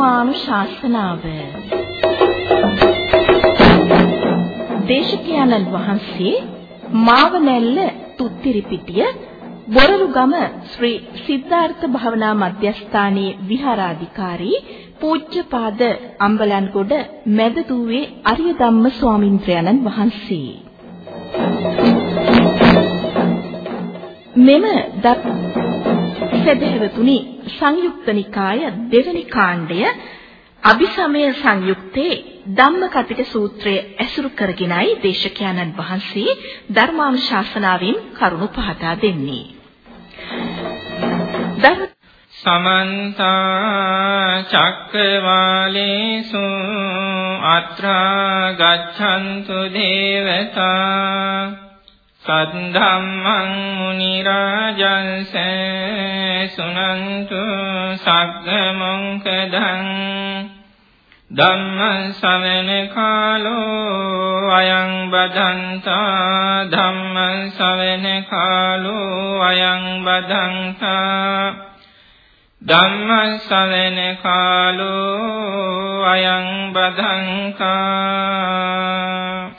ධර්මානුශාසනාව දේශකයන්න් වහන්සේ මාවනැල්ල තුත්තිරිපිටිය බොරළුගම ශ්‍රී සිද්ධාර්ථ භවනා මධ්‍යස්ථානයේ විහාරාධිකාරී පූජ්‍යපාද අම්බලන්ගොඩ මැදදුවේ අරිය ධම්ම ස්වාමින්ද්‍රයන්න් වහන්සේ. මෙම සදහැවතුනි සංයුක්ත නිකාය දෙවැනි කාණ්ඩය අபிසමය සංයුත්තේ ධම්මකටික සූත්‍රය ඇසුරු කරගෙනයි දේශකයන්න් වහන්සේ ධර්මානුශාසනාවෙන් කරුණු පහදා දෙන්නේ. සමන්ත චක්කවාලේසු අත්‍රා ගච්ඡන්තු දේවතා සද්ධම්මං මුනි රාජංස සුනන්තු සග්ග මොංකදං ධම්ම ශ්‍රවණ කාලෝ අයං බදන්තා ධම්ම ශ්‍රවණ කාලෝ අයං බදන්තා ධම්ම ශ්‍රවණ කාලෝ අයං බදන්තා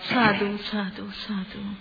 සාදු සාදු සාදු.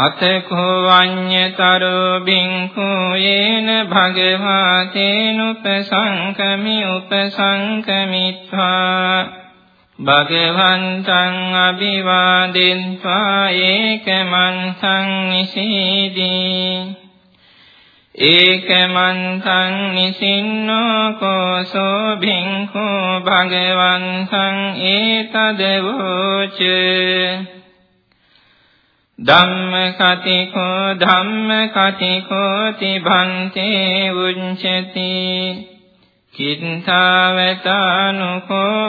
අතකෝ වඤ්ඤතරෝ බින්කු යේන භගවා තේනුපසංකමි උපසංකමිත්වා භගවන්තං අභිවාදෙන්වා ඒකමන්තං නිසීදී ඒකමන්තං නිසින්නෝ කෝසෝ බින්කු භගවන්තං ඒතදවෝචේ ධම්ම කතිකෝ ධම්ම කතිකෝ තිභන්තේ උච්චති කිත්තාවතානුකෝ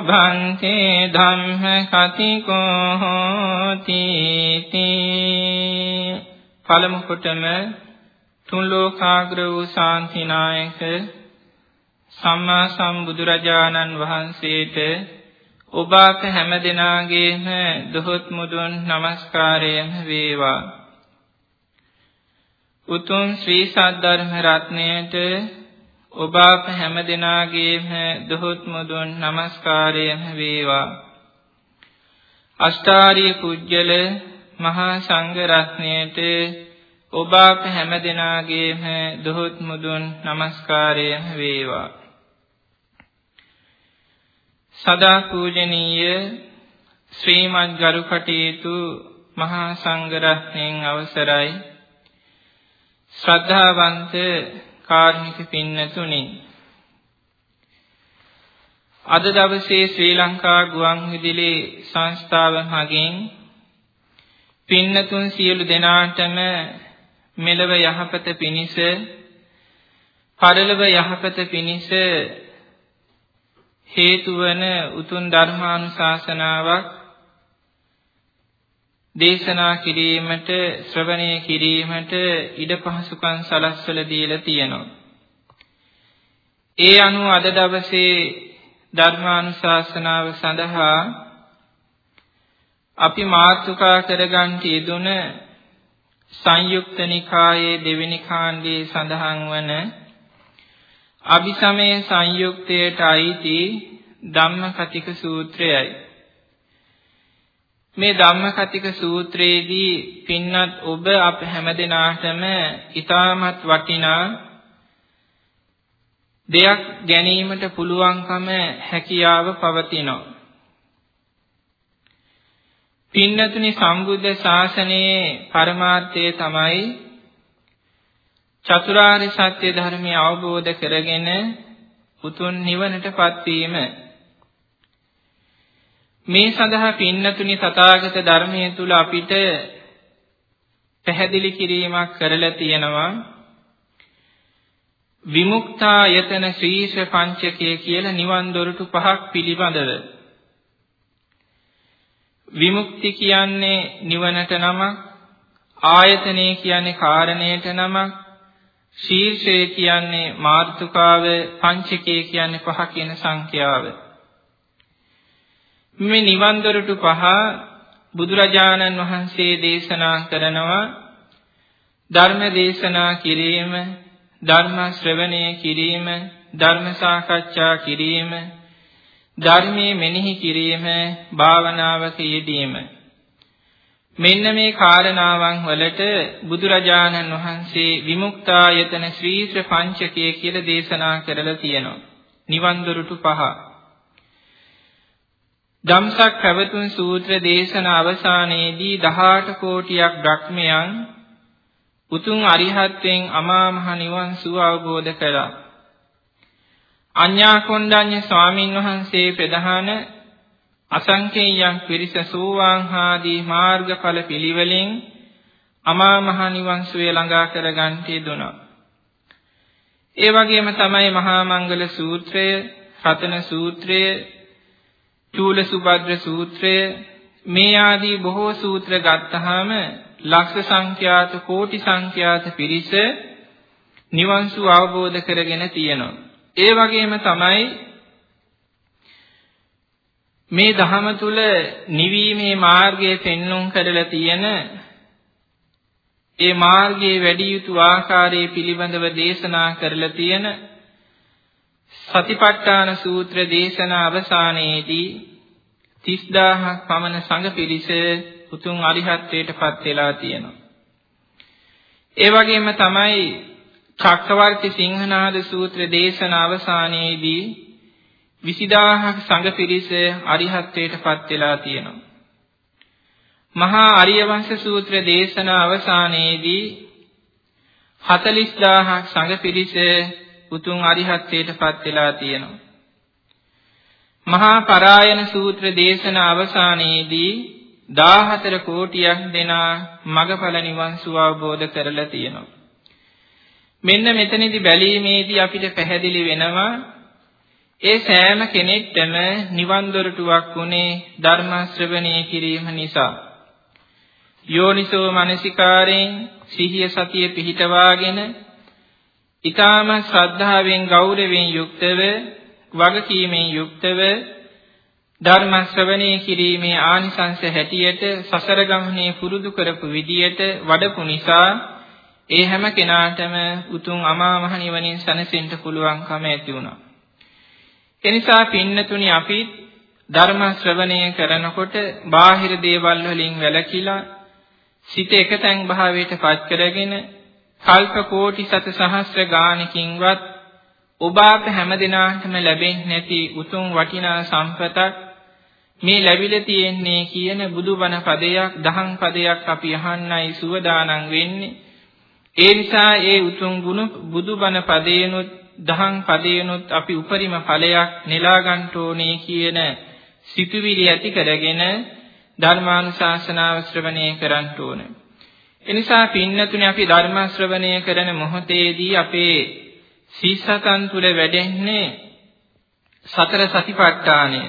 භන්තේ ධම්ම කතිකෝ හෝති පළමු කොටම තුන් ලෝකාග්‍ර වූ ශාන්තිනායක සම්මා සම්බුදුරජාණන් වහන්සේට ඔබ අප හැම දිනාගේම දොහොත් මුදුන් নমස්කාරයෙන් වේවා. උතුම් ශ්‍රී සද්ධර්ම රත්ණයට ඔබ අප හැම දිනාගේම දොහොත් මුදුන් নমස්කාරයෙන් වේවා. අෂ්ටාරිය කුජ්ජල මහා සංඝ රත්ණයට ඔබ අප හැම දිනාගේම දොහොත් මුදුන් নমස්කාරයෙන් වේවා. සදා පූජනීය ශ්‍රීමත් ගරු කටයුතු මහා සංඝරත්නයන් අවසරයි. ශ්‍රද්ධාවන්ත කාර්මික පින්නතුනි අද දවසේ ශ්‍රී ලංකා ගුවන්විදුලි සංස්ථාව මගින් පින්නතුන් සියලු දෙනාටම මෙලව යහපත පිණිස පරලොව යහපත පිණිස හේතු වන උතුම් ධර්මානුශාසනාවක් දේශනා කිරීමට ශ්‍රවණය කිරීමට ඉඩ පහසුකම් සලස්වලා දීලා තියෙනවා. ඒ අනුව අද දවසේ ධර්මානුශාසනාව සඳහා අපි මාතෘකා කරගන්න යෙදුන සංයුක්ත නිකායේ දෙවෙනි කාණ්ඩයේ සඳහන් වන අபிසමය සංයුක්තයට අයිති ධම්මකතික සූත්‍රයයි. මේ ධම්මකතික සූත්‍රයේදී පින්නත් ඔබ අප හැමදෙනාටම ඊටමත් වටිනා දෙයක් ගැනීමට පුළුවන්කම හැකියාව පවතිනවා. පින්නතුනි සම්බුද්ධ ශාසනයේ පරමාර්ථය තමයි චතුරාර්ය සත්‍ය ධර්මය අවබෝධ කරගෙන උතුම් නිවනටපත් වීම මේ සඳහා පින්නතුනි තථාගත ධර්මයේ තුල අපිට පැහැදිලි කිරීමක් කරලා තියෙනවා. විමුක්තායතන ශ්‍රීෂ පංචකය කියලා නිවන් දොරටු පහක් පිළිබඳව. විමුක්ති කියන්නේ නිවනට නමක් ආයතනය කියන්නේ කාරණයට නමක් ශීර්ෂය කියන්නේ මාර්තුකාව පංචකය කියන්නේ පහ කියන සංඛ්‍යාව. මේ නිවන් දොරටු පහ බුදුරජාණන් වහන්සේ දේශනා කරනවා ධර්ම දේශනා කිරීම ධර්ම ශ්‍රවණය කිරීම ධර්ම සාකච්ඡා කිරීම ධර්මයේ මෙනෙහි කිරීම භාවනාවක යෙදීම. මෙන්න මේ කාරණාවන් වලට බුදුරජාණන් වහන්සේ විමුක්තායතන ශ්‍රීශ්‍ර පංචකය කියලා දේශනා කරලා තියෙනවා නිවන් දොරටු පහ ධම්සක් පැවතුන් සූත්‍ර දේශන අවසානයේදී 18 කෝටියක් බ්‍රහ්මයන් උතුම් අරිහත්යෙන් අමා මහ නිවන් සුව අවබෝධ කළා. අඤ්ඤා කොණ්ඩඤ්ඤ ස්වාමින් වහන්සේ ප්‍රධාන අසංකේයයන් පිරිස සෝවාන් ආදී මාර්ගඵල පිළිවෙලින් අමා මහ නිවන් සුවය ළඟා කරගන්ට යෙදුණා. ඒ වගේම තමයි මහා මංගල සූත්‍රය, රතන සූත්‍රය, චූල සුභද්‍ර සූත්‍රය මේ ආදී බොහෝ සූත්‍ර ගත්තාම ලක්ෂ සංඛ්‍යාත කෝටි සංඛ්‍යාත පිරිස නිවන් සුව අවබෝධ කරගෙන තියෙනවා. ඒ වගේම තමයි මේ ධහම තුල නිවීමේ මාර්ගය පෙන්눔 කරලා තියෙන ඒ මාර්ගයේ වැඩි යුතු ආකාරයේ පිළිබඳව දේශනා කරලා තියෙන සතිපට්ඨාන සූත්‍ර දේශනා අවසානයේදී 30000ක් පමණ සංඝ පිරිස උතුම් අරිහත්ත්වයටපත් වෙලා තියෙනවා. ඒ වගේම තමයි චක්කවර්ති සිංහනාද සූත්‍ර දේශනා අවසානයේදී 20000ක් සංඝ පිරිස අරිහත්ත්වයටපත් වෙලා තියෙනවා. මහා අරියවංශ සූත්‍ර දේශනා අවසානයේදී 40000ක් සංඝ පිරිස උතුම් අරිහත්ත්වයටපත් වෙලා තියෙනවා. මහා පරායන සූත්‍ර දේශන අවසානයේදී 14 කෝටියක් දෙනා මගඵල නිවන් සුව අවබෝධ කරලා තියෙනවා. මෙන්න මෙතනදී බැලීමේදී අපිට පැහැදිලි වෙනවා ඒ සෑම කෙනෙක්ටම නිවන් දොරටුවක් උනේ ධර්ම ශ්‍රවණය කිරීම නිසා. යෝනිසෝ මනසිකාරයෙන් සිහිය සතිය පිහිටවාගෙන ඊටම ශ්‍රද්ධාවෙන් ගෞරවයෙන් යුක්තව වගකීමෙන් යුක්තව ධර්ම ශ්‍රවණය කිරීමේ ආනිසංස හැටියට සසර ගමනේ පුරුදු කරපු විදියට වඩපු නිසා ඒ හැම කෙනාටම උතුම් අමා මහ නිවනින් සැනසෙන්න පුළුවන්කම ඇති වුණා. එනිසා පින්නතුනි අපි ධර්ම ශ්‍රවණය කරනකොට බාහිර දේවල් වලින් වැළකීලා සිත එකතෙන් භාවයට පත් කරගෙන කල්ප කෝටි සත සහස්‍ර ගානකින්වත් ඔබ අප හැමදිනාටම ලැබෙන්නේ නැති උතුම් වටිනා සම්පතක් මේ ලැබිලා තියෙන්නේ කියන බුදුබණ පදයක් දහම් පදයක් අපි අහන්නයි සුවදානම් වෙන්නේ. ඒ නිසා ඒ උතුම් ගුණ බුදුබණ පදේනොත් දහම් පදේනොත් අපි උපරිම ඵලයක් නෙලා ගන්න ඕනේ කියන සිතුවිලි ඇති කරගෙන ධර්මානුශාසනාව ශ්‍රවණය කරන්න ඕනේ. එනිසා පින්නතුනේ අපි ධර්ම ශ්‍රවණය කරන මොහොතේදී අපේ සීසතන් තුල වැඩෙන්නේ සතර සතිපට්ඨානය.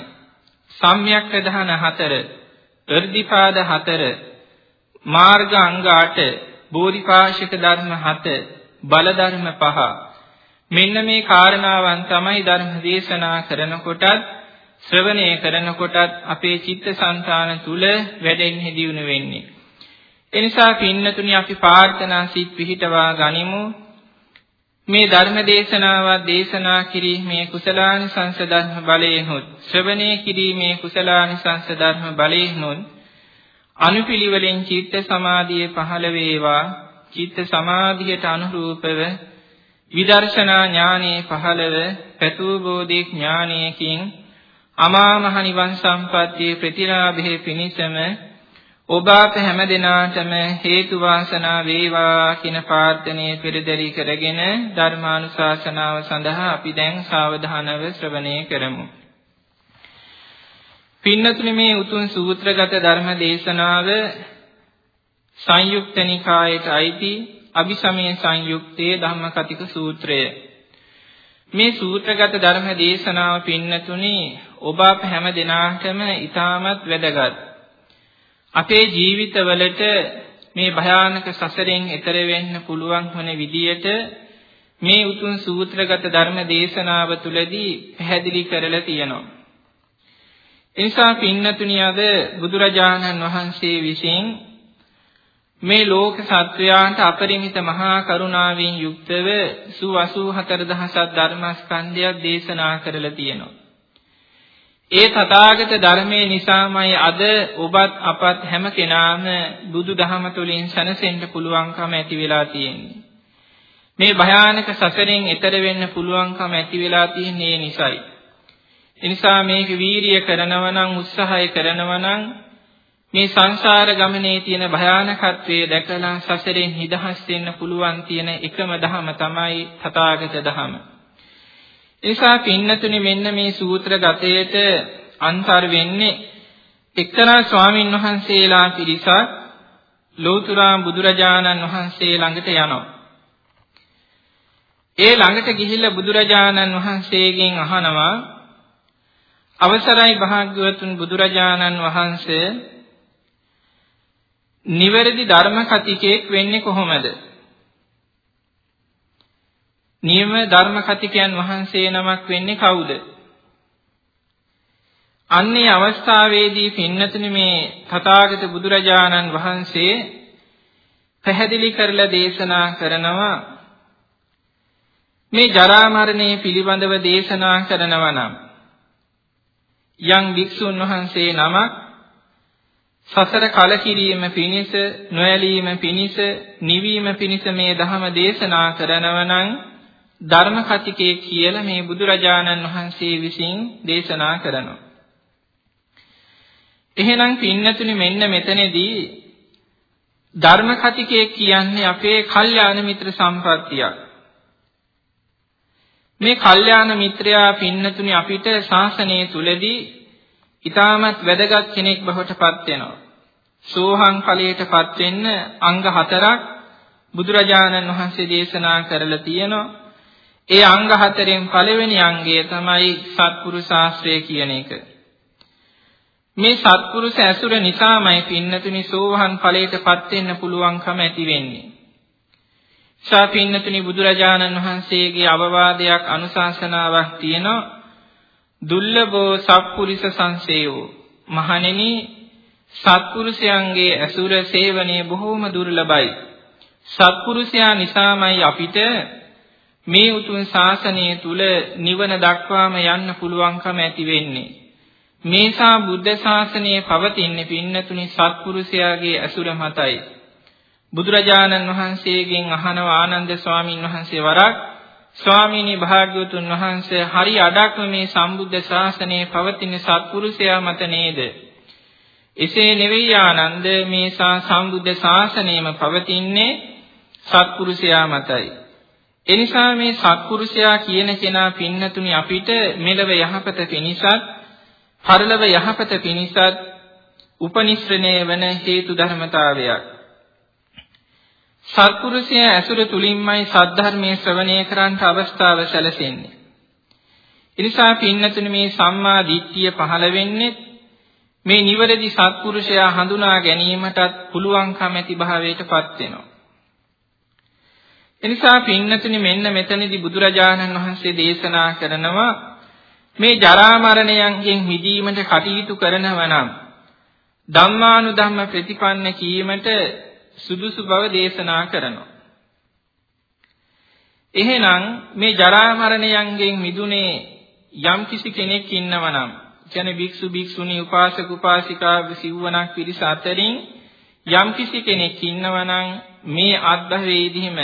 සම්‍යක් ප්‍රධාන හතර irdipaද හතර මාර්ග අංග 8 බෝධිපාශික ධර්ම 7 බල ධර්ම 5 මෙන්න මේ කාරණාවන් තමයි ධර්ම දේශනා කරනකොටත් ශ්‍රවණය කරනකොටත් අපේ චිත්තසංතාන තුල වැඩෙන්නේ දියුණු වෙන්නේ. එනිසා පින්නතුනි අපි ප්‍රාර්ථනා සිත් පිහිටවා ගනිමු. මේ ධර්ම දේශනාව දේශනා කිරීමේ කුසලානිසංස ධර්ම බලයෙන්ුත් ශ්‍රවණය කිරීමේ කුසලානිසංස ධර්ම බලයෙන්ුත් අනුපිළිවෙලින් චිත්ත සමාධිය පහළ වේවා. චිත්ත සමාධියට අනුරූපව විදර්ශනා ඥානයේ පහළව පැතූ බෝධි ඥානයකින් අමා මහ නිවන් සම්පත්තියේ ප්‍රතිලාභයේ පිණිසම ඔබ අප හැම දිනාටම හේතු වාසනා වේවා කියන ප්‍රාර්ථනාව පෙරදරි කරගෙන ධර්මානුශාසනාව සඳහා අපි දැන් සාවධානව ශ්‍රවණය කරමු. පින්නතුනි මේ උතුම් සූත්‍රගත ධර්ම දේශනාව සංයුක්ත නිකායට අයිති අபிසමය සංයුක්තයේ ධම්මකතික සූත්‍රය. මේ සූත්‍රගත ධර්ම දේශනාව පින්නතුනි ඔබ අප හැම දිනාටම ඊටමත් වැදගත්. අපේ ජීවිතවලට මේ භයානක සසරෙන් එතර වෙන්න පුළුවන් වන විදියට මේ උතුම් සූත්‍රගත ධර්ම දේශනාව තුළදී පැහැදිලි කරලා තියෙනවා. එනිසා පින්නතුනි අද බුදුරජාණන් වහන්සේ විසින් මේ ලෝක සත්වයාන්ට අපරිමිත මහා කරුණාවෙන් යුක්තව සු 84000ක් ධර්මස්කන්ධයක් දේශනා කරලා තියෙනවා. ඒ තථාගත ධර්මයේ නිසාමයි අද ඔබත් අපත් හැම කෙනාම බුදුදහම තුළින් සැනසෙන්න පුළුවන්කම ඇති වෙලා තියෙන්නේ. මේ භයානක සසරෙන් එතර වෙන්න පුළුවන්කම ඇති වෙලා තියෙන්නේ ඒ නිසයි. ඒ නිසා මේක වීරිය කරනවා නම් උත්සාහය කරනවා නම් මේ සංසාර ගමනේ තියෙන භයානකත්වයේ දැකලා සසරෙන් නිදහස් වෙන්න පුළුවන් තියෙන එකම ධහම තමයි තථාගත ධහම. ඒසා පින්නතුනි මෙන්න මේ සූත්‍ර ගතයට අන්තර් වෙන්නේ එක්තරා ස්වාමින් වහන්සේලා පිරිසක් ලෝතුරා බුදුරජාණන් වහන්සේ ළඟට යනවා. ඒ ළඟට ගිහිල්ලා බුදුරජාණන් වහන්සේගෙන් අහනවා අවසරයි භාග්‍යවතුන් බුදුරජාණන් වහන්සේ නිවැරදි ධර්ම කතිකයෙක් වෙන්නේ කොහොමද? නියම ධර්ම කතිකයන් වහන්සේ නමක් වෙන්නේ කවුද? අන්නේ අවස්ථාවේදී පින්නතුනි මේ තථාගත බුදුරජාණන් වහන්සේ පැහැදිලි කරලා දේශනා කරනවා මේ ජරා මරණය පිළිබඳව දේශනා කරනවා නම් යම් වික්ෂුන් වහන්සේ නමක් සසර කලකිරීම පිණිස නොයලීම පිණිස නිවීම පිණිස මේ ධහම දේශනා කරනව නම් ධර්ම කතිකේ කියලා මේ බුදුරජාණන් වහන්සේ විසින් දේශනා කරනවා. එහෙනම් පින්නතුනි මෙන්න මෙතනදී ධර්ම කතිකේ කියන්නේ අපේ කල්යාණ මිත්‍ර සම්ප්‍රත්තියක්. මේ කල්යාණ මිත්‍රයා පින්නතුනි අපිට ශාසනය තුලදී ඊටමත් වැදගත් කෙනෙක් බවට පත් වෙනවා. සෝහං ඵලයටපත් වෙන්න අංග හතරක් බුදුරජාණන් වහන්සේ දේශනා කරලා තියෙනවා. ඒ අංග හතරෙන් පළවෙනි අංගය තමයි සත්පුරුෂ ශාස්ත්‍රය කියන එක. මේ සත්පුරුෂ ඇසුර නිසාමයි පින්නතුනි සෝහන් ඵලයටපත් වෙන්න පුළුවන්කම ඇති වෙන්නේ. ශාපින්නතුනි බුදුරජාණන් වහන්සේගේ අවවාදයක් අනුශාසනාවක් තියෙනවා. දුර්ලභෝ සත්පුරිස සංසේයෝ මහණෙනි සත්පුරුෂයන්ගේ ඇසුර සේවනයේ බොහෝම දුර්ලභයි. සත්පුරුෂයා නිසාමයි අපිට මේ උතුම් ශාසනය තුල නිවන දක්වාම යන්න පුළුවන්කම ඇති වෙන්නේ. මේසා බුද්ධ ශාසනය පවතින්නේ පින්නතුනි සත්පුරුෂයාගේ ඇසුර මතයි. බුදුරජාණන් වහන්සේගෙන් අහනව ආනන්ද ස්වාමින් වහන්සේ වරක් ස්වාමීනි භාග්‍යවතුන් වහන්සේ හරි අඩක්ම මේ සම්බුද්ධ ශාසනයේ පවතින සත්පුරුෂයා මත නේද? එසේ නෙවෙයි ආනන්ද මේ සම්බුද්ධ ශාසනයම පවතින්නේ සත්පුරුෂයා මතයි. එනිසා මේ සත්පුරුෂයා කියන කෙනා පින්නතුනි අපිට මෙලව යහපත පිණිසත් පරලොව යහපත පිණිසත් උපනිශ්‍රණය වන හේතු ධර්මතාවයක්. සත්පුරුෂයා ඇසුර තුලින්මයි සද්ධර්මයේ ශ්‍රවණය කරන්නට අවස්ථාව සැලසෙන්නේ. එනිසා පින්නතුනි මේ සම්මා දිට්ඨිය පහළ වෙන්නේ මේ නිවැරදි සත්පුරුෂයා හඳුනා ගැනීමටත් පුළුවන්කම ඇති භාවයටපත් වෙනවා. එනිසා පින්නතුනි මෙන්න මෙතනදී බුදුරජාණන් වහන්සේ දේශනා කරනවා මේ ජරා මරණයන්ගෙන් මිදීමට කටයුතු කරනවා නම් ධම්මානුධම්ම ප්‍රතිපන්න කීමට සුදුසු බව දේශනා කරනවා. එහෙනම් මේ ජරා මරණයන්ගෙන් මිදුනේ යම් කිසි කෙනෙක් ඉන්නවා නම් කියන්නේ භික්ෂු භික්ෂුණී උපාසක උපාසිකා සිව්වණක් පිරිස අතරින් යම් කිසි කෙනෙක් ඉන්නවා නම් මේ අත්භවයේදීම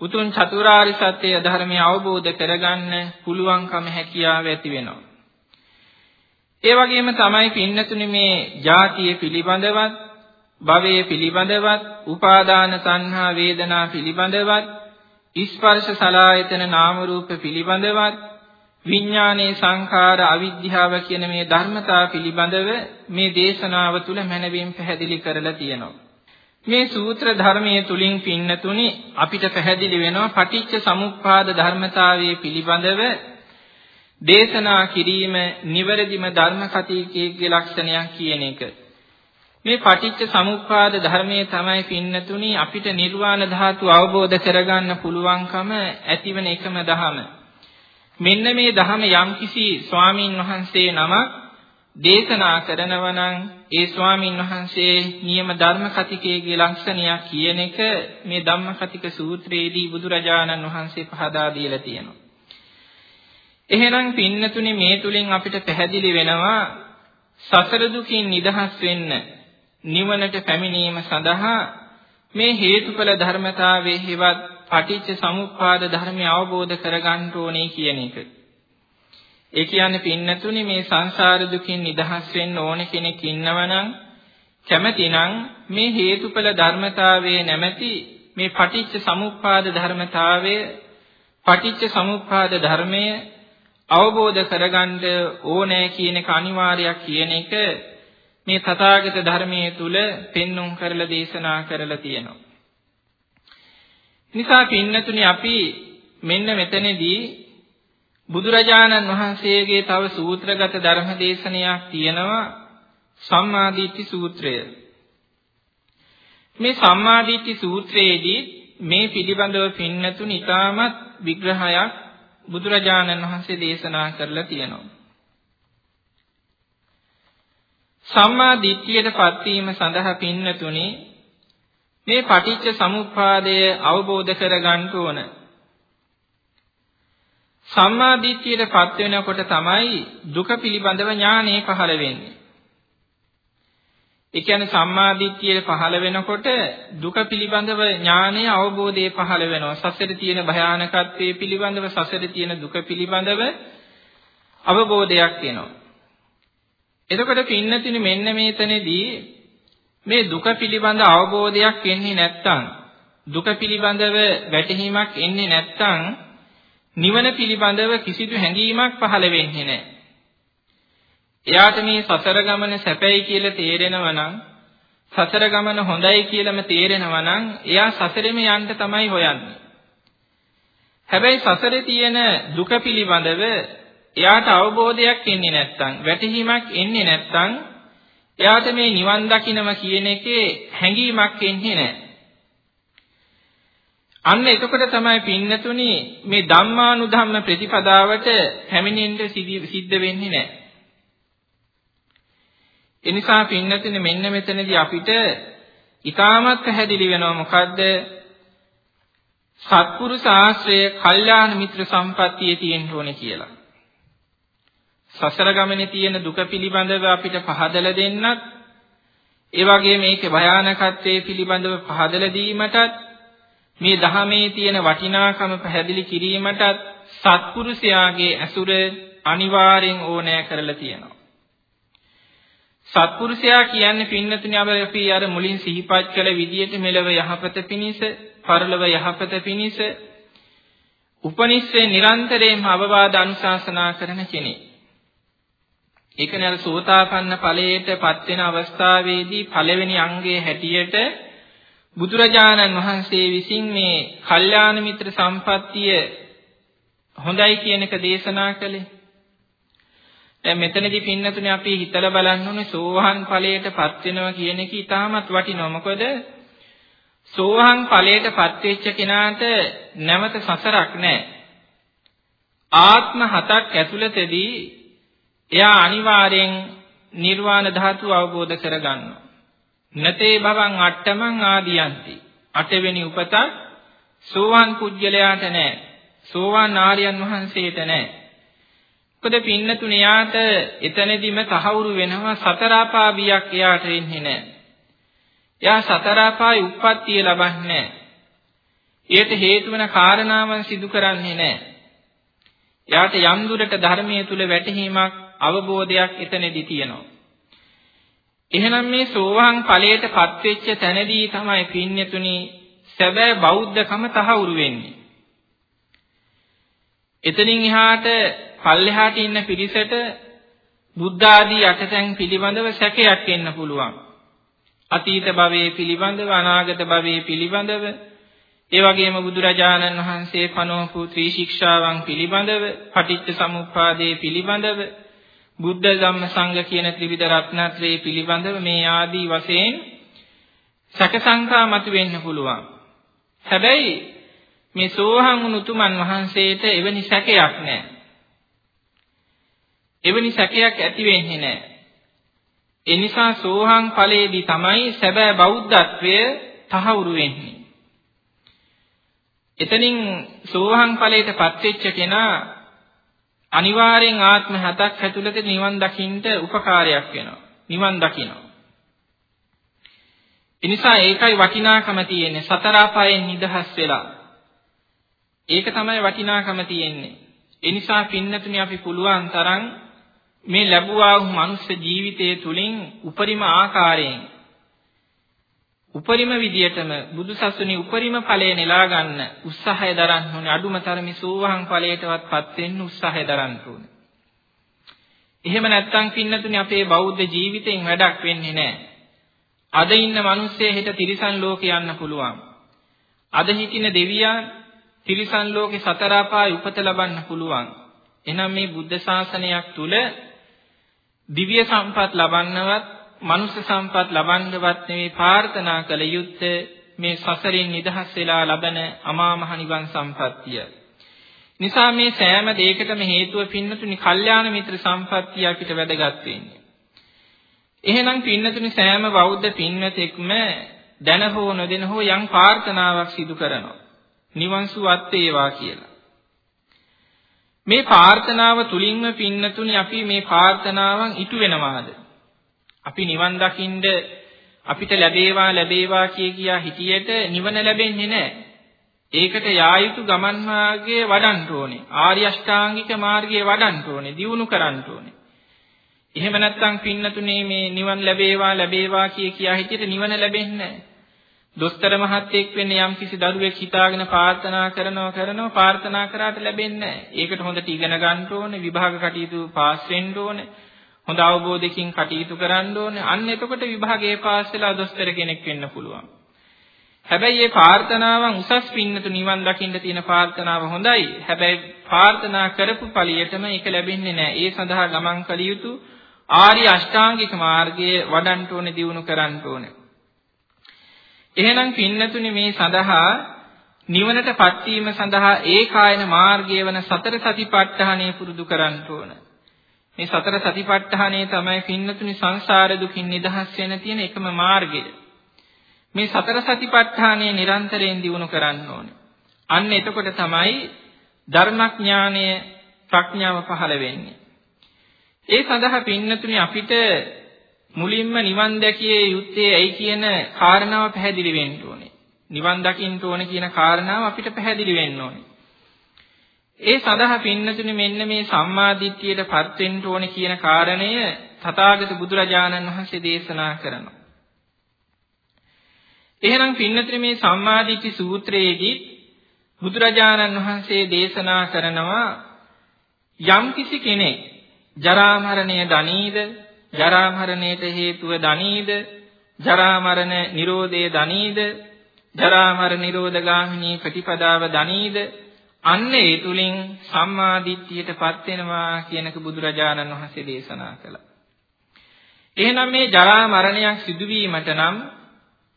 උතුම් චතුරාර්ය සත්‍ය ධර්මය අවබෝධ කරගන්න පුළුවන්කම හැකියාව ඇති වෙනවා. ඒ වගේම තමයි පින්නතුනි මේ ජාතිය පිළිබඳවත් භවයේ පිළිබඳවත් උපාදාන සංහා වේදනා පිළිබඳවත් ස්පර්ශ සලායතන නාම රූප පිළිබඳවත් විඥානයේ සංඛාර අවිද්‍යාව කියන මේ ධර්මතා පිළිබඳව මේ දේශනාව තුළ මනවින් පැහැදිලි කරලා තියෙනවා. මේ සූත්‍ර ධර්මයේ තුලින් පින්නතුනි අපිට පැහැදිලි වෙනවා පටිච්ච සමුප්පාද ධර්මතාවයේ පිළිබඳව දේශනා කිරීම නිවැරදිම ධර්ම කතිකයේ ලක්ෂණයක් කියන එක. මේ පටිච්ච සමුප්පාද ධර්මයේ තමයි පින්නතුනි අපිට නිර්වාණ ධාතු අවබෝධ කරගන්න පුළුවන්කම ඇතිවන එකම ධහම. මෙන්න මේ ධහම යම්කිසි ස්වාමින් වහන්සේ නමක් දේශනා කරනවා නම් ඒ ස්වාමින් වහන්සේ නියම ධර්ම කතිකයේ ලක්ෂණයක් කියන එක මේ ධම්මකතික සූත්‍රයේදී බුදුරජාණන් වහන්සේ පහදා දීලා තියෙනවා. එහෙනම් පින්නතුනි මේ තුලින් අපිට පැහැදිලි වෙනවා සසර දුකින් නිදහස් වෙන්න නිවනට පැමිණීම සඳහා මේ හේතුඵල ධර්මතාවයේ හෙවත් පටිච්ච සමුප්පාද ධර්මය අවබෝධ කරගන්න ඕනේ කියන එක. ඒ කියන්නේ පින්නතුනි මේ සංසාර දුකින් නිදහස් වෙන්න ඕන කෙනෙක් ඉන්නවනම් කැමැතිනම් මේ හේතුඵල ධර්මතාවයේ නැමැති මේ පටිච්ච සමුප්පාද ධර්මතාවය පටිච්ච සමුප්පාද ධර්මය අවබෝධ කරගන්න ඕනෑ කියන එක අනිවාර්යයක් කියන එක මේ තථාගත ධර්මයේ තුල පෙන්눔 කරලා දේශනා කරලා තියෙනවා. නිසා පින්නතුනි අපි මෙන්න මෙතනදී බුදුරජාණන් වහන්සේගේ තව සූත්‍රගත ධර්ම දේශනයක් තියෙනවා සම්මාදිට්ඨි සූත්‍රය. මේ සම්මාදිට්ඨි සූත්‍රයේදී මේ පිළිබඳව පින්නතුනි ඊටමත් විග්‍රහයක් බුදුරජාණන් වහන්සේ දේශනා කරලා තියෙනවා. සම්මා දිට්ඨියටපත් වීම සඳහා පින්නතුනි මේ පටිච්ච සමුප්පාදය අවබෝධ කරගන්න ඕන. සම්මා දිට්ඨියටපත් වෙනකොට තමයි දුක පිළිබඳව ඥානෙ පහළ වෙන්නේ. ඒ කියන්නේ සම්මා දිට්ඨිය පහළ වෙනකොට දුක පිළිබඳව ඥානය අවබෝධය පහළ වෙනවා. සසරේ තියෙන භයානකත්වයේ පිළිබඳව සසරේ තියෙන දුක පිළිබඳව අවබෝධයක් එනවා. එතකොට පින්නතිනි මෙන්න මේතනදී මේ දුක පිළිබඳ අවබෝධයක් එන්නේ නැත්නම් දුක පිළිබඳව වැටහීමක් එන්නේ නැත්නම් නිවන පිළිබඳව කිසිදු හැඟීමක් පහළ වෙන්නේ නැහැ. එයාට මේ සසර ගමන සැපයි කියලා තේරෙනවා නම් සසර ගමන හොඳයි කියලාම තේරෙනවා නම් එයා සසරෙම යන්න තමයි හොයන්නේ. හැබැයි සසරේ තියෙන දුක පිළිබඳව එයාට අවබෝධයක් එන්නේ නැත්නම් වැටහීමක් එන්නේ නැත්නම් එයාට මේ නිවන් දකින්නම කියන එකේ හැඟීමක් එන්නේ නැහැ. අන්න එතකොට තමයි පින්නතුනි මේ ධම්මානුධම්ම ප්‍රතිපදාවට පැමිණෙන්න සිද්ධ වෙන්නේ නැහැ. ඒ නිසා පින්නතුනි මෙන්න මෙතනදී අපිට ඊටමත් පැහැදිලි වෙනවා මොකද්ද? සත්පුරුෂ ආශ්‍රය, කල්යාණ මිත්‍ර සම්පත්තියේ තියෙන්න ඕනේ කියලා. සසර ගමනේ තියෙන දුක පිළිබඳව අපිට පහදලා දෙන්නත් ඒ වගේ මේකේ භයානකත්වයේ පිළිබඳව පහදලා දීමටත් මේ ධහමේ තියෙන වටිනාකම පැහැදිලි කිරීමටත් සත්පුරුෂයාගේ ඇසුර අනිවාර්යෙන් ඕනෑ කරලා තියෙනවා. සත්පුරුෂයා කියන්නේ පින්නතුනේ අපි අර මුලින් සිහිපත් කළ විදියට මෙලව යහපත පිණිස, පරලොව යහපත පිණිස උපනිෂේ නිරන්තරයෙන්ම අවවාද අනුශාසනා කරන කෙනෙක්. ඒකනේ අර සෝතාපන්න ඵලයට පත් වෙන අවස්ථාවේදී පළවෙනි අංගයේ හැටියට බුදුරජාණන් වහන්සේ විසින් මේ කල්යාණ මිත්‍ර සම්පත්තිය හොඳයි කියන එක දේශනා කළේ. දැන් මෙතනදී පින්නතුනේ අපි හිතලා බලන්න ඕනේ සෝවාන් ඵලයට පත් වෙනවා කියන එක ඉතාමත් වටිනවා. මොකද සෝවාන් ඵලයට පත් වෙච්ච කෙනාට නැවත සසරක් නැහැ. ආත්ම හතක් ඇතුළතදී එයා අනිවාර්යෙන් නිර්වාණ ධාතුව අවබෝධ කරගන්නවා. නතේ භවං අට්ඨමං ආදියන්ති. අටවෙනි උපතක් සෝවාන් කුජලයාට නැහැ. සෝවාන් ආර්යයන් වහන්සේට නැහැ. මොකද පින්නතුනේ යාට එතනදිම තහවුරු වෙනවා සතර ආපාවියක් එයාට වෙන්නේ නැහැ. එයා සතර ආපායි උප්පත්තිය ලබන්නේ නැහැ. ඒට හේතු වෙන කාරණාවන් සිදු කරන්නේ නැහැ. එයාට යම් දුරට ධර්මයේ තුල වැටහීමක් අවබෝධයක් එතනදී තියෙනවා. එහෙනම් මේ සෝවාන් ඵලයටපත් වෙච්ච තැනදී තමයි පින්නතුනි සැබෑ බෞද්ධකම තහවුරු වෙන්නේ. එතනින් එහාට පල්ලෙහාට ඉන්න පිරිසට බුද්ධ ආදී අටතැන් පිළිබඳව සැකයක් එන්න පුළුවන්. අතීත භවයේ පිළිබඳව අනාගත භවයේ පිළිබඳව ඒ වගේම බුදුරජාණන් වහන්සේ පනෝපු ත්‍රි ශික්ෂාවන් පිළිබඳව පටිච්ච සමුප්පාදයේ පිළිබඳව බුද්ධ ධම්ම සංඝ කියන ත්‍රිවිධ රත්නත්‍රයේ පිළිබඳව මේ ආදී වශයෙන් සැකසංකා මතුවෙන්න පුළුවන්. හැබැයි මේ සෝහන් වුණු තුමන් වහන්සේට එවැනි සැකයක් නැහැ. එවැනි සැකයක් ඇති වෙන්නේ නැහැ. ඒ නිසා සෝහන් ඵලයේදී තමයි සැබෑ බෞද්ධත්වය තහවුරු වෙන්නේ. එතනින් සෝහන් ඵලයට පත්වෙච්ච කෙනා අනිවාර්යෙන් ආත්ම හතක් ඇතුළත නිවන් දකින්න උපකාරයක් වෙනවා. නිවන් දකිනවා. එනිසා ඒකයි වටිනාකම තියෙන්නේ සතර අපායෙන් නිදහස් වෙලා. ඒක තමයි වටිනාකම තියෙන්නේ. එනිසා පින්නතුනි අපි පුළුවන් තරම් මේ ලැබුවා වූ මනුෂ්‍ය ජීවිතය තුළින් උපරිම ආකාරයෙන් උපරිම විදියටම බුදුසසුනේ උපරිම ඵලය නෙලා ගන්න උත්සාහය දරන්න ඕනේ අඩුම තරමේ සෝවහන් ඵලයටවත්පත් වෙන්න උත්සාහය දරන්න ඕනේ. එහෙම නැත්නම් පින්නතුනේ අපේ බෞද්ධ ජීවිතෙන් වැඩක් වෙන්නේ නැහැ. අද ඉන්න මිනිස්සෙ හෙට තිරිසන් ලෝකේ යන්න පුළුවන්. අද හිටින දෙවියන් තිරිසන් ලෝකේ සතර අපාය උපත ලබන්න පුළුවන්. එහෙනම් මේ බුද්ධ ශාසනයක් තුල දිව්‍ය සම්පත් ලබන්නවත් මනුෂ්‍ය සම්පත් ලබන්නවත් නෙවෙයි ප්‍රාර්ථනා කළ යුත්තේ මේ සසරින් නිදහස් වෙලා ලබන අමා මහ නිවන් සම්පත්තිය. නිසා මේ සෑම දෙයකටම හේතුව පින්නතුනි කල්යාණ මිත්‍ර සම්පත්තිය අපිට වැදගත් වෙන්නේ. එහෙනම් පින්නතුනි සෑම බෞද්ධ පින්වතෙක්ම දැන හෝ නොදැන හෝ යම් ප්‍රාර්ථනාවක් සිදු කරනවා. නිවන් සුවත් වේවා කියලා. මේ ප්‍රාර්ථනාව තුලින්ම පින්නතුනි අපි මේ ප්‍රාර්ථනාවන් ඉටු වෙනවාද? අපි නිවන් දකින්ද අපිට ලැබේවා ලැබේවා කිය කියා හිටියට නිවන ලැබෙන්නේ නැහැ. ඒකට යා යුතු ගමන් මාර්ගයේ වඩන්න ඕනේ. ආර්ය අෂ්ටාංගික මාර්ගයේ වඩන්න ඕනේ. දියුණු කරන්න ඕනේ. එහෙම නැත්නම් පින්නතුනේ මේ නිවන් ලැබේවා ලැබේවා කිය කියා හිටියට නිවන ලැබෙන්නේ නැහැ. දොස්තර මහත්තයෙක් වෙන්න යම් කිසි දරුවෙක් හිතාගෙන ප්‍රාර්ථනා කරනවා කරනවා ප්‍රාර්ථනා කරාට ලැබෙන්නේ නැහැ. ඒකට හොඳට ඉගෙන ගන්න ඕනේ, විභාග කටයුතු පාස් වෙන්න ඕනේ, හොඳ අවබෝධයකින් කටයුතු කරන්න ඕනේ. අන්න එතකොට විභාගයේ පාස් වෙලා දොස්තර කෙනෙක් වෙන්න පුළුවන්. හැබැයි මේ ප්‍රාර්ථනාවන් උසස් පින්නතු නිවන් දකින්න තියෙන ප්‍රාර්ථනාව හොඳයි. හැබැයි ප්‍රාර්ථනා කරපු ඵලියටම ඒක ලැබෙන්නේ නැහැ. ඒ සඳහා ගමන් කළ යුතු ආර්ය අෂ්ටාංගික මාර්ගයේ වඩන්න ඕනේ, දියුණු කරන්න ඕනේ. එහෙනම් පින්නතුනි මේ සඳහා නිවනටපත් වීම සඳහා ඒකායන මාර්ගය වන සතර සතිපට්ඨානය පුරුදු කරන්න ඕන. මේ සතර සතිපට්ඨානය තමයි පින්නතුනි සංසාර දුකින් නිදහස් වෙන තියෙන එකම මාර්ගය. මේ සතර සතිපට්ඨානය නිරන්තරයෙන් දියුණු කරන්න ඕනේ. අන්න එතකොට තමයි ධර්මඥානය ප්‍රඥාව පහළ වෙන්නේ. ඒ සඳහා පින්නතුනි අපිට මුලින්ම නිවන් දැකියේ යුත්තේ ඇයි කියන කාරණාව පැහැදිලි වෙන්න ඕනේ. නිවන් දකින්න ඕනේ කියන කාරණාව අපිට පැහැදිලි වෙන්න ඕනේ. ඒ සඳහා පින්නතුනි මෙන්න මේ සම්මාදිට්ඨියටපත් වෙන්න ඕනේ කියන කාරණය තථාගත බුදුරජාණන් වහන්සේ දේශනා කරනවා. එහෙනම් පින්නතුනි මේ සම්මාදිට්ඨි සූත්‍රයේදී බුදුරජාණන් වහන්සේ දේශනා කරනවා යම් කිසි කෙනෙක් ජරා මරණය දනීද ජරා මරණයට හේතුව දනීද ජරා මරණ නිරෝධය දනීද ජරා මරණ නිරෝධ ගාමිනී ප්‍රතිපදාව දනීද අන්න ඒ තුලින් සම්මාදිට්ඨියටපත් වෙනවා කියනක බුදුරජාණන් වහන්සේ දේශනා කළා. එහෙනම් මේ ජරා මරණයක් සිදුවීමට නම්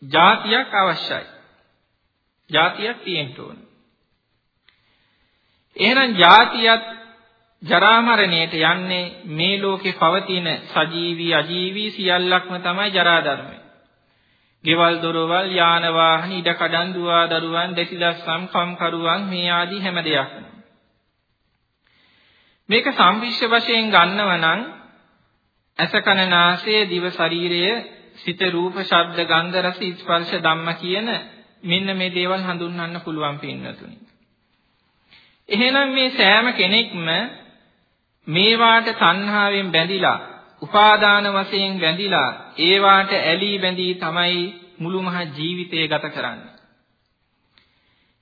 જાතියක් අවශ්‍යයි. જાතියක් තියෙන්න ඕන. එහෙනම් જાතියත් ජරා මරණයට යන්නේ මේ ලෝකේ පවතින සජීවී අජීවී සියල්ලක්ම තමයි ජරා ධර්මය. ගෙවල් දොරවල් යාන වාහන ඉඩ කඩන් දුවා දරුවන් දෙසිලස්සම් කම්කරුවන් මේ ආදී හැම දෙයක්ම. මේක සම්විශ්ව වශයෙන් ගන්නව නම් ඇස කන නාසය දිව ශරීරය සිත රූප ශබ්ද ගන්ධ රස ස්පර්ශ ධම්ම කියන මෙන්න මේ දේවල් හඳුන්වන්න පුළුවන් පින්නතුනි. එහෙනම් මේ සෑම කෙනෙක්ම මේවාට තණ්හාවෙන් බැඳිලා උපාදාන වශයෙන් බැඳිලා ඒවාට ඇලී බැඳී තමයි මුළු මහ ජීවිතය ගත කරන්නේ.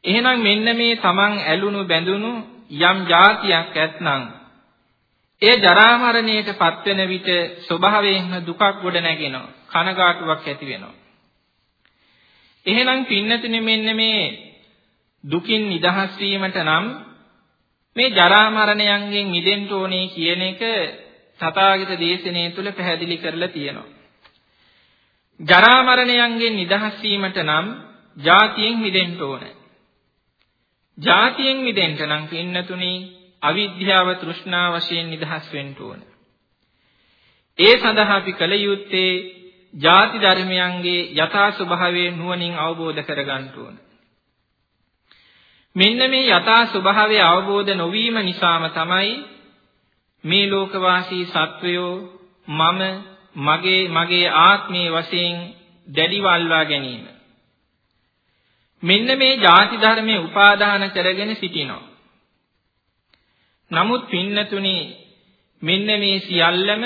එහෙනම් මෙන්න මේ තමන් ඇලුණු බැඳුණු යම් જાතියක් ඇත්නම් ඒ ජරා මරණයටපත් වෙන විට ස්වභාවයෙන්ම දුකක් ගොඩ නැගෙනවා කනගාටුවක් ඇති වෙනවා එහෙනම් පින්නතුනේ මෙන්න මේ දුකින් නිදහස් වීමට නම් මේ ජරා මරණයන්ගෙන් මිදෙන්න ඕනේ කියන එක තථාගත දේශනාව තුළ පැහැදිලි කරලා තියෙනවා. ජරා මරණයන්ගෙන් නිදහස් වීමට නම් ජාතියෙන් මිදෙන්න ඕන. ජාතියෙන් මිදෙන්න නම් පින්නතුනි අවිද්‍යාව තෘෂ්ණා වශයෙන් නිදහස් වෙන්න ඕන. ඒ සඳහා අපි කල යුත්තේ ಜಾති ධර්මයන්ගේ යථා ස්වභාවය නුවණින් අවබෝධ කරගන්න ඕන. මෙන්න මේ යථා ස්වභාවය අවබෝධ නොවීම නිසාම තමයි මේ ලෝකවාසී සත්වයෝ මම මගේ මගේ ආත්මයේ වශයෙන් දැඩිව අල්වා ගැනීම. මෙන්න මේ ಜಾති ධර්මයේ උපාදාන කරගෙන සිටිනවා. නමුත් පින්නතුනි මෙන්න මේ සියල්ලම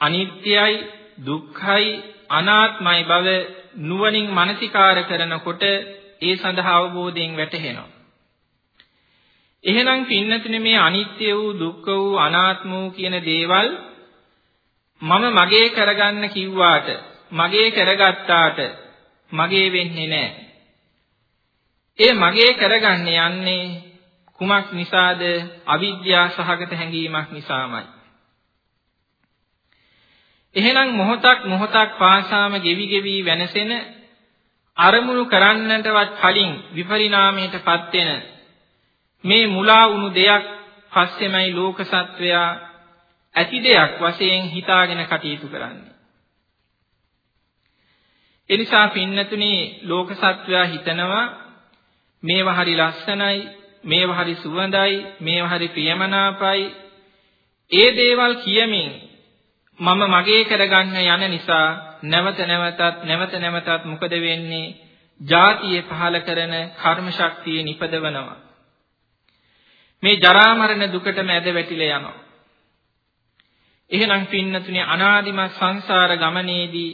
අනිත්‍යයි දුක්ඛයි අනාත්මයි බව නුවණින් මනසිකාර කරනකොට ඒ සඳහා අවබෝධයෙන් වැටහෙනවා. එහෙනම් පින්නතුනේ මේ අනිත්‍ය වූ දුක්ඛ වූ අනාත්ම වූ කියන දේවල් මම මගේ කරගන්න කිව්වාට මගේ කරගත්තාට මගේ වෙන්නේ නැහැ. ඒ මගේ කරගන්න යන්නේ කුමක් නිසාද? අවිද්‍යා සහගත හැඟීමක් නිසාමයි. එහෙනම් මොහොතක් මොහොතක් පාසාම ගෙවි ගෙවි වෙනසෙන අරමුණු කරන්නටවත් කලින් විපරිණාමයටපත් වෙන මේ මුලා වුණු දෙයක් පස්සෙමයි ලෝක සත්වයා ඇති දෙයක් වශයෙන් හිතාගෙන කටයුතු කරන්නේ. එනිසා පින්නතුනි ලෝක සත්වයා හිතනවා මේවා හරි ලස්සනයි මේවා හරි සුවඳයි මේවා හරි ප්‍රියමනාපයි ඒ දේවල් කියමින් මම මගේ කරගන්න යන නිසා නැවත නැවතත් නැවත නැවතත් මොකද වෙන්නේ? ජාතිය පහල කරන කර්ම ශක්තිය නිපදවනවා. මේ ජරා මරණ දුකටම ඇද වැටිලා යනවා. එහෙනම් පින්නතුනේ අනාදිමත් සංසාර ගමනේදී